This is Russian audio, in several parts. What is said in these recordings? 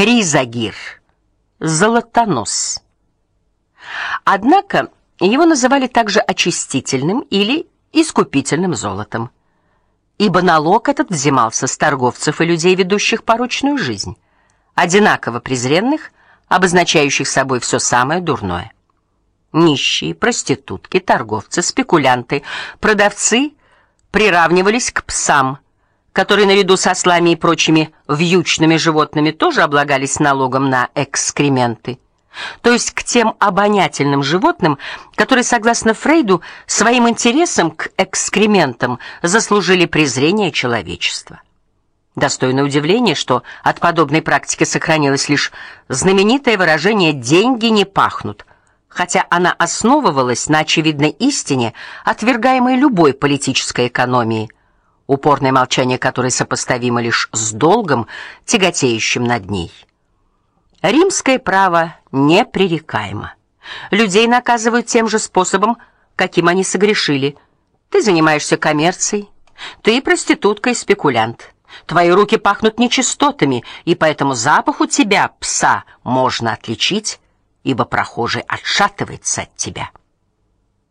Кризагир, золотонос. Однако его называли также очистительным или искупительным золотом, ибо налог этот взимался с торговцев и людей, ведущих порочную жизнь, одинаково презренных, обозначающих собой все самое дурное. Нищие, проститутки, торговцы, спекулянты, продавцы приравнивались к псам, которые наряду со ослами и прочими вьючными животными тоже облагались налогом на экскременты то есть к тем обонятельным животным, которые, согласно Фрейду, своим интересом к экскрементам заслужили презрение человечества. Достойно удивления, что от подобной практики сохранилось лишь знаменитое выражение деньги не пахнут, хотя она основывалась на очевидной истине, отвергаемой любой политической экономией, упорное молчание которой сопоставимо лишь с долгом, тяготеющим над ней. Римское право непререкаемо. Людей наказывают тем же способом, каким они согрешили. Ты занимаешься коммерцией, ты проститутка и спекулянт. Твои руки пахнут нечистотами, и поэтому запах у тебя пса можно отличить, ибо прохожий отшатывается от тебя.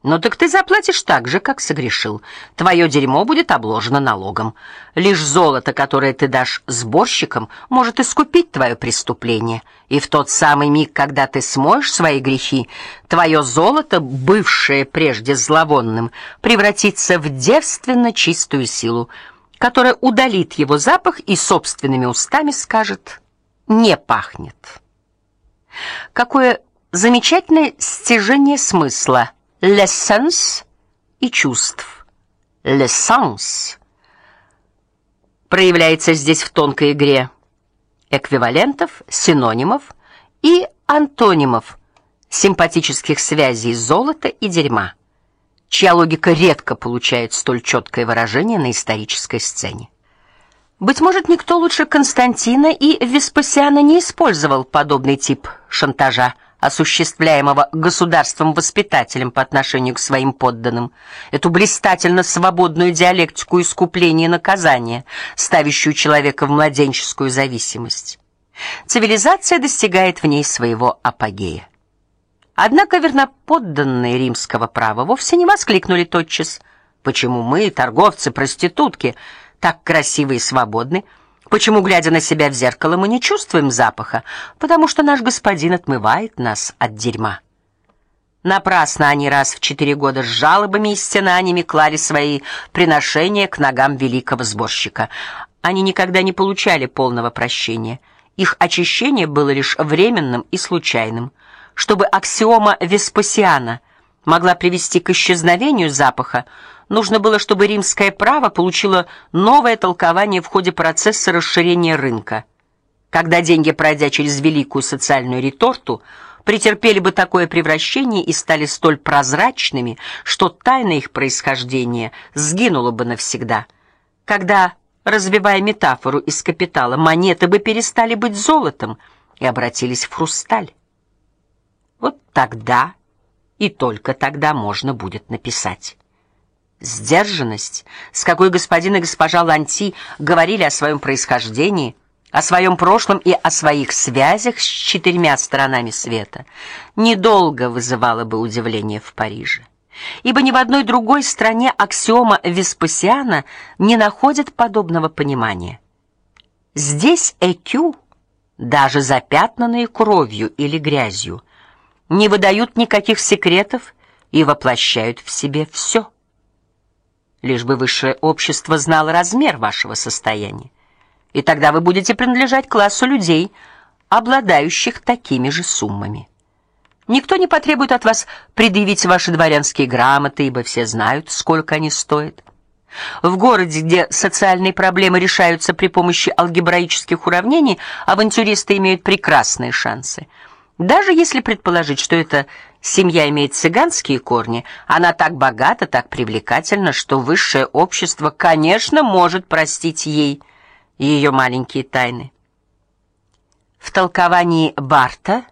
Ну так ты заплатишь так же, как согрешил. Твое дерьмо будет обложено налогом. Лишь золото, которое ты дашь сборщикам, может искупить твое преступление. И в тот самый миг, когда ты смоешь свои грехи, твое золото, бывшее прежде зловонным, превратится в девственно чистую силу, которая удалит его запах и собственными устами скажет: "Не пахнет". Какое замечательное стяжение смысла l'essence и чувств. L'essence проявляется здесь в тонкой игре эквивалентов, синонимов и антонимов, симпатических связей золота и дерьма, чья логика редко получает столь четкое выражение на исторической сцене. Быть может, никто лучше Константина и Веспасиана не использовал подобный тип шантажа осуществляемого государством-воспитателем по отношению к своим подданным, эту блистательно свободную диалектику искупления и наказания, ставящую человека в младенческую зависимость. Цивилизация достигает в ней своего апогея. Однако верноподданные римского права вовсе не воскликнули тотчас: "Почему мы, торговцы, проститутки, так красивы и свободны?" Почему, глядя на себя в зеркало, мы не чувствуем запаха? Потому что наш господин отмывает нас от дерьма. Напрасно они раз в четыре года с жалобами и стенаниями клали свои приношения к ногам великого сборщика. Они никогда не получали полного прощения. Их очищение было лишь временным и случайным. Чтобы аксиома Веспасиана могла привести к исчезновению запаха, нужно было, чтобы римское право получило новое толкование в ходе процесса расширения рынка. Когда деньги, пройдя через великую социальную реторту, претерпели бы такое превращение и стали столь прозрачными, что тайна их происхождения сгинула бы навсегда. Когда, развивая метафору из капитала, монеты бы перестали быть золотом и обратились в хрусталь. Вот тогда и только тогда можно будет написать Сдержанность, с какой господин и госпожа Ланти говорили о своем происхождении, о своем прошлом и о своих связях с четырьмя сторонами света, недолго вызывала бы удивление в Париже. Ибо ни в одной другой стране аксиома Веспасиана не находит подобного понимания. Здесь ЭКЮ, даже запятнанные кровью или грязью, не выдают никаких секретов и воплощают в себе все лишь бы высшее общество знало размер вашего состояния. И тогда вы будете принадлежать классу людей, обладающих такими же суммами. Никто не потребует от вас предъявить ваши дворянские грамоты, ибо все знают, сколько они стоят. В городе, где социальные проблемы решаются при помощи алгебраических уравнений, авантюристы имеют прекрасные шансы. Даже если предположить, что это Семья имеет цыганские корни, она так богата, так привлекательна, что высшее общество, конечно, может простить ей ее маленькие тайны. В толковании Барта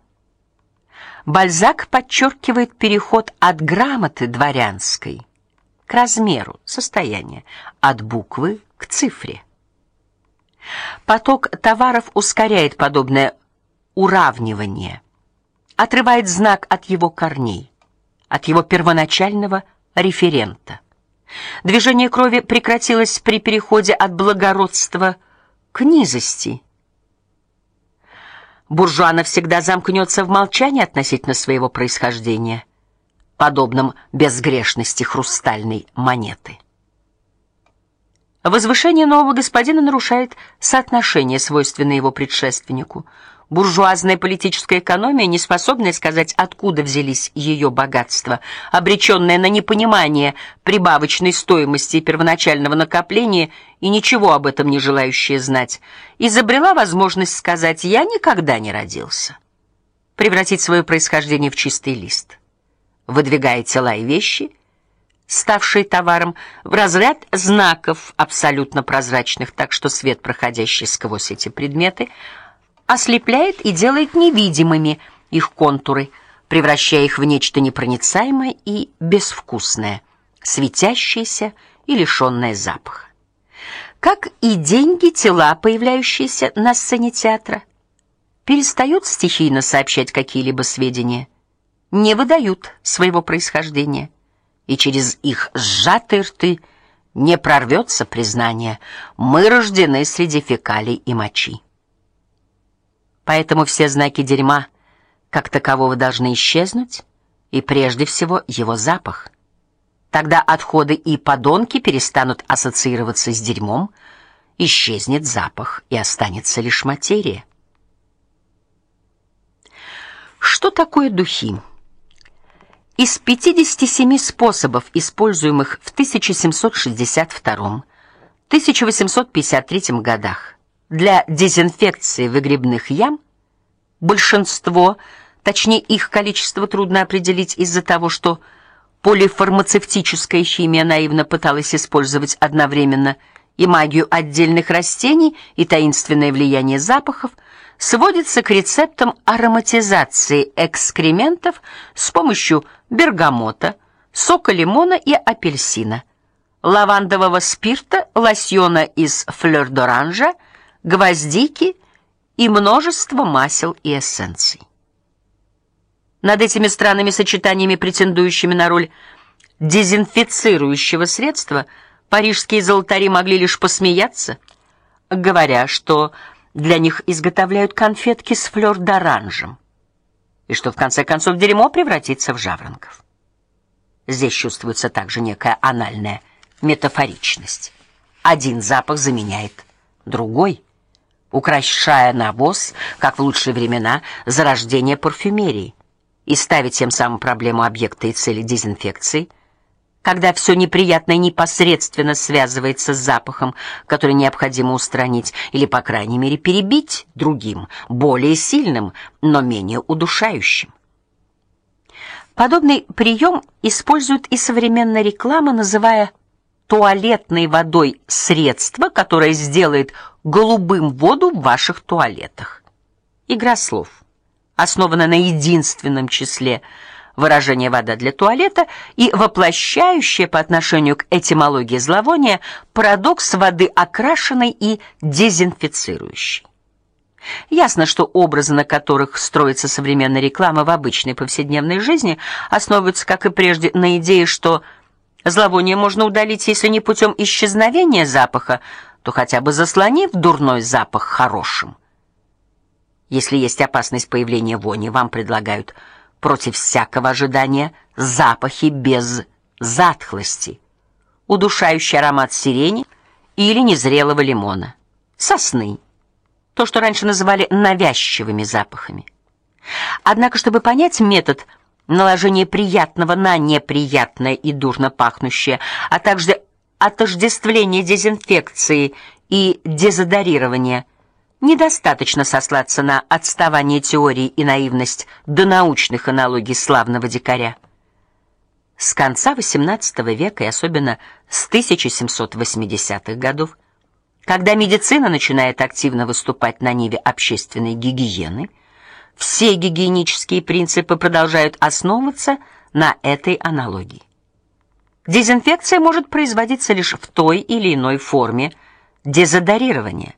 Бальзак подчеркивает переход от грамоты дворянской к размеру состояния, от буквы к цифре. Поток товаров ускоряет подобное уравнивания, отрывает знак от его корней, от его первоначального референта. Движение крови прекратилось при переходе от благородства к низости. Буржуа навсегда замкнется в молчании относительно своего происхождения, подобном безгрешности хрустальной монеты. Возвышение нового господина нарушает соотношение, свойственное его предшественнику – буржуазная политическая экономия, не способная сказать, откуда взялись ее богатства, обреченная на непонимание прибавочной стоимости первоначального накопления и ничего об этом не желающая знать, изобрела возможность сказать: "Я никогда не родился". Превратить свое происхождение в чистый лист, выдвигая тела и вещи, ставшие товаром, в разряд знаков абсолютно прозрачных, так что свет, проходящий сквозь эти предметы, ослепляет и делает невидимыми их контуры, превращая их в нечто непроницаемое и безвкусное, светящееся и лишённое запаха. Как и деньги, тела, появляющиеся на сцене театра, перестают стихийно сообщать какие-либо сведения, не выдают своего происхождения, и через их сжатые рты не прорвется признание: мы рождены среди фекалий и мочи. Поэтому все знаки дерьма как такового должны исчезнуть, и прежде всего его запах. Тогда отходы и подонки перестанут ассоциироваться с дерьмом, исчезнет запах и останется лишь материя. Что такое духи? Из 57 способов, используемых в 1762-1853 годах для дезинфекции выгребных ям большинство, точнее их количество трудно определить из-за того, что полифармацевтическая химия наивно пыталась использовать одновременно и магию отдельных растений, и таинственное влияние запахов, сводится к рецептам ароматизации экскрементов с помощью бергамота, сока лимона и апельсина, лавандового спирта, лосьона из флёр-д'оранжа, гвоздики и множество масел и эссенций. Над этими странными сочетаниями, претендующими на роль дезинфицирующего средства, парижские золотари могли лишь посмеяться, говоря, что для них изготовляют конфетки с флёр-д'оранжем, и что в конце концов дерьмо превратится в жаворонков. Здесь чувствуется также некая анальная метафоричность. Один запах заменяет другой украшая навоз, как в лучшие времена зарождения парфюмерии, и ставить тем самым проблему объекта и цели дезинфекции, когда все неприятное непосредственно связывается с запахом, который необходимо устранить или по крайней мере перебить другим, более сильным, но менее удушающим. Подобный прием использует и современная реклама, называя туалетной водой средство, которое сделает голубым воду в ваших туалетах. Игра слов, основана на единственном числе выражения вода для туалета и воплощающая по отношению к этимологии зловония парадокс воды окрашенной и дезинфицирующей. Ясно, что образы, на которых строится современная реклама в обычной повседневной жизни, основываются, как и прежде, на идее, что Зловоние можно удалить, если не путем исчезновения запаха, то хотя бы заслонив дурной запах хорошим. Если есть опасность появления вони, вам предлагают против всякого ожидания запахи без затхлости. Удушающий аромат сирени или незрелого лимона, сосны. То, что раньше называли навязчивыми запахами. Однако, чтобы понять метод наложение приятного на неприятное и дурно пахнущее, а также отождествление дезинфекции и дезодорирования. Недостаточно сослаться на отставание теории и наивность до научных аналогий славного дикаря. С конца XVIII века и особенно с 1780-х годов, когда медицина начинает активно выступать на ниве общественной гигиены, все гигиенические принципы продолжают основываться на этой аналогии. Дезинфекция может производиться лишь в той или иной форме дезодорирования.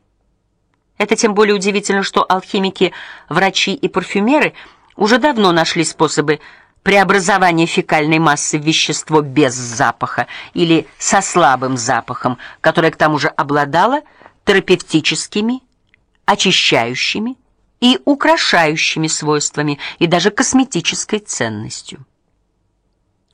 Это тем более удивительно, что алхимики, врачи и парфюмеры уже давно нашли способы преобразования фекальной массы в вещество без запаха или со слабым запахом, которое к тому же обладало терапевтическими, очищающими и украшающими свойствами и даже косметической ценностью.